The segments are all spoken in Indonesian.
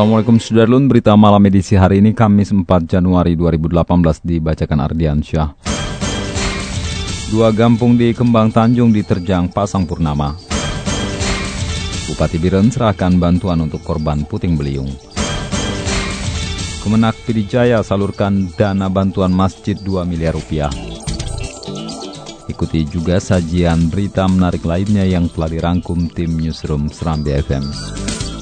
Assalamualaikum Sudarlun, berita malam edisi hari ini Kamis 4 Januari 2018 dibacakan Ardian Syah. Dua kampung di Kembang Tanjung diterjang pasang purnama. Bupati Biren serahkan bantuan untuk korban puting beliung. Kemenak Pidijaya salurkan dana bantuan masjid 2 miliar rupiah. Ikuti juga sajian berita menarik lainnya yang telah dirangkum tim Newsroom Serambi FM.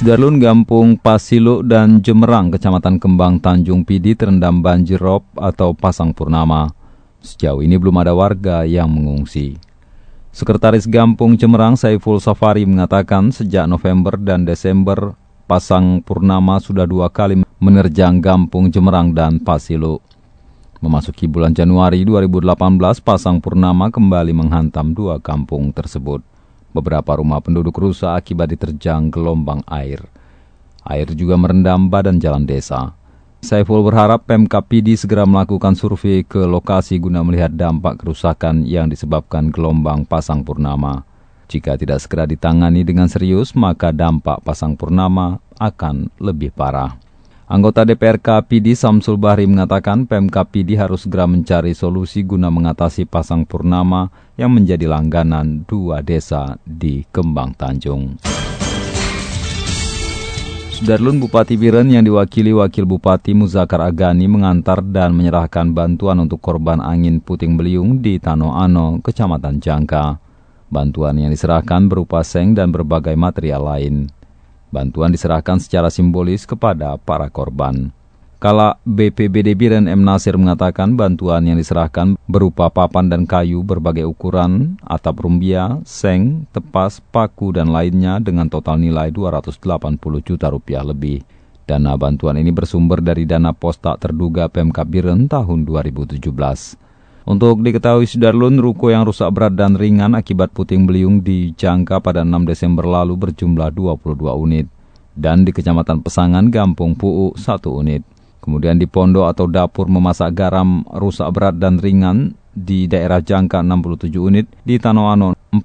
Sudarlun Gampung Pasilu dan Jemerang, Kecamatan Kembang Tanjung Pidi terendam banjir rob atau pasang purnama. Sejauh ini belum ada warga yang mengungsi. Sekretaris Gampung Jemerang Saiful Safari mengatakan sejak November dan Desember pasang purnama sudah dua kali menerjang Gampung Jemerang dan Pasilu. Memasuki bulan Januari 2018, pasang purnama kembali menghantam dua kampung tersebut. Beberapa rumah penduduk rusak akibat diterjang gelombang air. Air juga merendam badan jalan desa. Saiful berharap Pemkap PD segera melakukan survei ke lokasi guna melihat dampak kerusakan yang disebabkan gelombang pasang purnama. Jika tidak segera ditangani dengan serius, maka dampak pasang purnama akan lebih parah. Anggota DPRK PD Samsul Bahri mengatakan Pemkap PD harus segera mencari solusi guna mengatasi pasang purnama yang menjadi langganan dua desa di Kembang Tanjung. Sudarlun Bupati Biren yang diwakili Wakil Bupati Muzakar Agani mengantar dan menyerahkan bantuan untuk korban angin puting beliung di Tano Ano, Kecamatan Jangka. Bantuan yang diserahkan berupa seng dan berbagai material lain. Bantuan diserahkan secara simbolis kepada para korban. Kala BPBD Biren M. Nasir mengatakan bantuan yang diserahkan berupa papan dan kayu berbagai ukuran, atap rumbia, seng, tepas, paku, dan lainnya dengan total nilai 280 juta rupiah lebih. Dana bantuan ini bersumber dari dana pos tak terduga Pemkap Biren tahun 2017. Untuk diketahui Sudarlun, ruko yang rusak berat dan ringan akibat puting beliung di Jangka pada 6 Desember lalu berjumlah 22 unit. Dan di Kecamatan Pesangan, Gampung Puu, 1 unit. Kemudian di pondok atau dapur memasak garam rusak berat dan ringan di daerah Jangka 67 unit, di Tanoano 45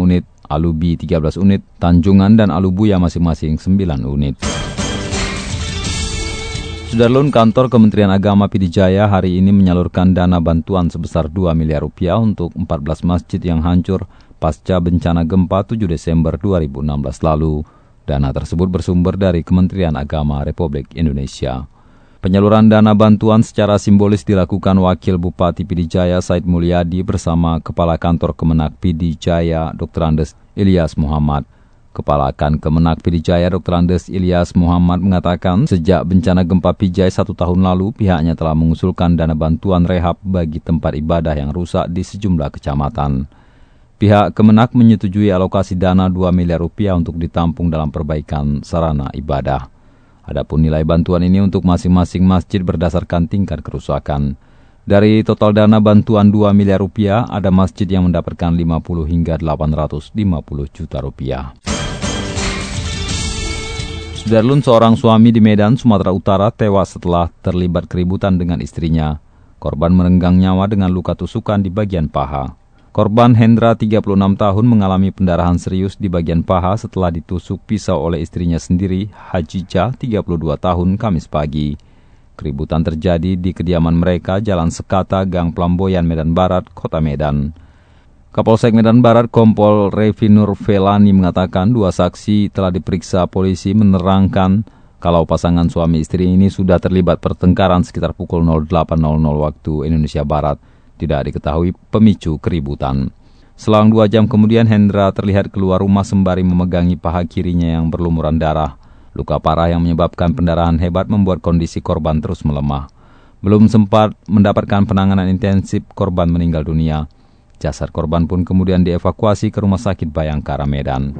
unit, Alubi 13 unit, Tanjungan dan Alubuya masing-masing 9 unit. Sudarlun kantor Kementerian Agama Pidijaya hari ini menyalurkan dana bantuan sebesar 2 miliar rupiah untuk 14 masjid yang hancur pasca bencana gempa 7 Desember 2016 lalu. Dana tersebut bersumber dari Kementerian Agama Republik Indonesia. Penyaluran dana bantuan secara simbolis dilakukan Wakil Bupati Pidijaya Said Mulyadi bersama Kepala Kantor Kemenak Pidijaya Dr. Andes Ilyas Muhammad. Kepala Kan Kemenak Pidijaya Dr. Andes Ilyas Muhammad mengatakan sejak bencana gempa Pijai satu tahun lalu pihaknya telah mengusulkan dana bantuan rehab bagi tempat ibadah yang rusak di sejumlah kecamatan. Pihak Kemenak menyetujui alokasi dana 2 miliar rupiah untuk ditampung dalam perbaikan sarana ibadah. Adapun nilai bantuan ini untuk masing-masing masjid berdasarkan tingkat kerusakan. Dari total dana bantuan 2 miliar rupiah, ada masjid yang mendapatkan 50 hingga 850 juta rupiah. Sudarlun seorang suami di Medan, Sumatera Utara tewas setelah terlibat keributan dengan istrinya. Korban merenggang nyawa dengan luka tusukan di bagian paha. Korban Hendra 36 tahun mengalami pendarahan serius di bagian paha setelah ditusuk pisau oleh istrinya sendiri, Hajijah 32 tahun Kamis pagi. Keributan terjadi di kediaman mereka Jalan Sekata, Gang Plamboyan, Medan Barat, Kota Medan. Kapolsek Medan Barat Kompol Revi Nur Velani mengatakan dua saksi telah diperiksa polisi menerangkan kalau pasangan suami istri ini sudah terlibat pertengkaran sekitar pukul 08.00 waktu Indonesia Barat. Tidak diketahui pemicu keributan. Selang dua jam kemudian Hendra terlihat keluar rumah sembari memegangi paha kirinya yang berlumuran darah. Luka parah yang menyebabkan pendarahan hebat membuat kondisi korban terus melemah. Belum sempat mendapatkan penanganan intensif, korban meninggal dunia. Jasad korban pun kemudian dievakuasi ke Rumah Sakit Bayangkara Medan.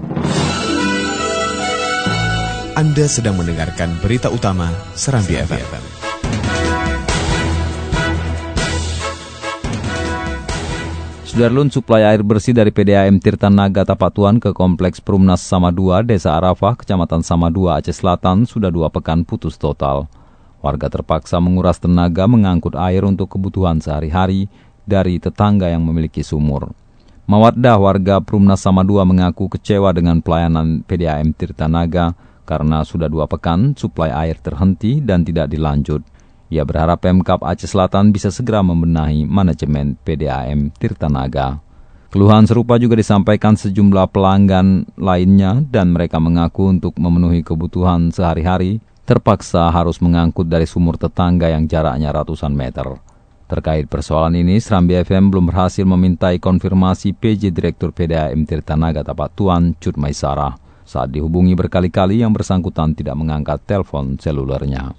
Anda sedang mendengarkan berita utama Serambi FM. Sudarlun suplai air bersih dari PDAM Tirtanaga Tapatuan ke Kompleks Perumnas Samadua, Desa Arafah, Kecamatan Samadua, Aceh Selatan sudah dua pekan putus total. Warga terpaksa menguras tenaga mengangkut air untuk kebutuhan sehari-hari dari tetangga yang memiliki sumur. Mawaddah warga Perumnas Samadua mengaku kecewa dengan pelayanan PDAM Tirtanaga karena sudah dua pekan suplai air terhenti dan tidak dilanjut. Ia berharap Pemkap Aceh Selatan bisa segera membenahi manajemen PDAM Tirtanaga. Keluhan serupa juga disampaikan sejumlah pelanggan lainnya dan mereka mengaku untuk memenuhi kebutuhan sehari-hari terpaksa harus mengangkut dari sumur tetangga yang jaraknya ratusan meter. Terkait persoalan ini, Serambi FM belum berhasil memintai konfirmasi PJ Direktur PDAM Tirtanaga Tapak Tuan Cut Maisarah. Saat dihubungi berkali-kali yang bersangkutan tidak mengangkat telepon selulernya.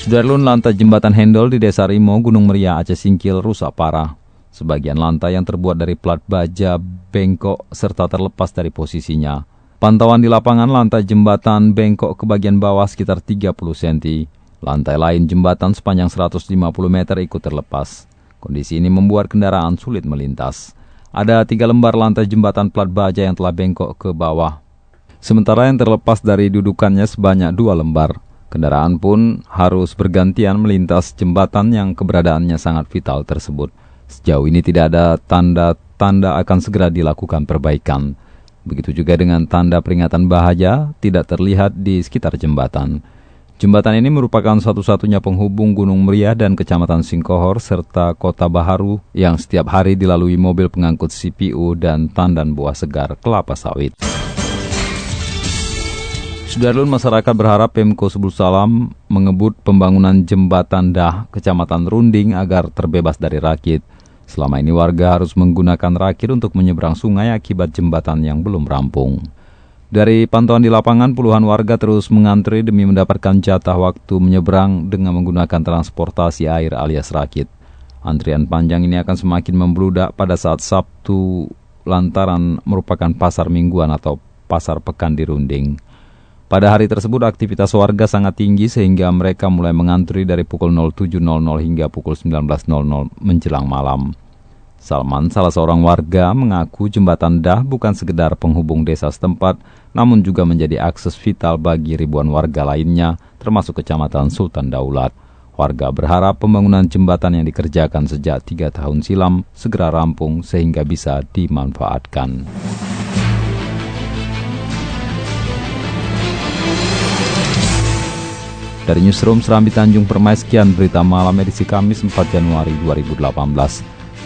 Sudarlun lantai jembatan Hendol di Desa Rimo, Gunung Meria, Aceh Singkil rusak parah. Sebagian lantai yang terbuat dari plat baja, bengkok, serta terlepas dari posisinya. Pantauan di lapangan lantai jembatan bengkok ke bagian bawah sekitar 30 cm. Lantai lain jembatan sepanjang 150 meter ikut terlepas. Kondisi ini membuat kendaraan sulit melintas. Ada tiga lembar lantai jembatan plat baja yang telah bengkok ke bawah. Sementara yang terlepas dari dudukannya sebanyak dua lembar. Kendaraan pun harus bergantian melintas jembatan yang keberadaannya sangat vital tersebut. Sejauh ini tidak ada tanda-tanda akan segera dilakukan perbaikan. Begitu juga dengan tanda peringatan bahaya tidak terlihat di sekitar jembatan. Jembatan ini merupakan satu-satunya penghubung Gunung Meriah dan Kecamatan Singkohor serta Kota Baharu yang setiap hari dilalui mobil pengangkut CPU dan tandan buah segar kelapa sawit. Sudarlun masyarakat berharap Pemko Subul Salam mengebut pembangunan jembatan dah Kecamatan Runding agar terbebas dari rakit. Selama ini warga harus menggunakan rakit untuk menyeberang sungai akibat jembatan yang belum rampung. Dari pantauan di lapangan, puluhan warga terus mengantri demi mendapatkan jatah waktu menyeberang dengan menggunakan transportasi air alias rakit. Antrian panjang ini akan semakin membludak pada saat Sabtu lantaran merupakan pasar mingguan atau pasar pekan di Runding. Pada hari tersebut aktivitas warga sangat tinggi sehingga mereka mulai mengantri dari pukul 07.00 hingga pukul 19.00 menjelang malam. Salman, salah seorang warga, mengaku jembatan dah bukan sekedar penghubung desa setempat, namun juga menjadi akses vital bagi ribuan warga lainnya, termasuk kecamatan Sultan Daulat. Warga berharap pembangunan jembatan yang dikerjakan sejak tiga tahun silam segera rampung sehingga bisa dimanfaatkan. Dari Newsroom Serambi Tanjung Permai, sekian berita malam edisi Kamis 4 Januari 2018.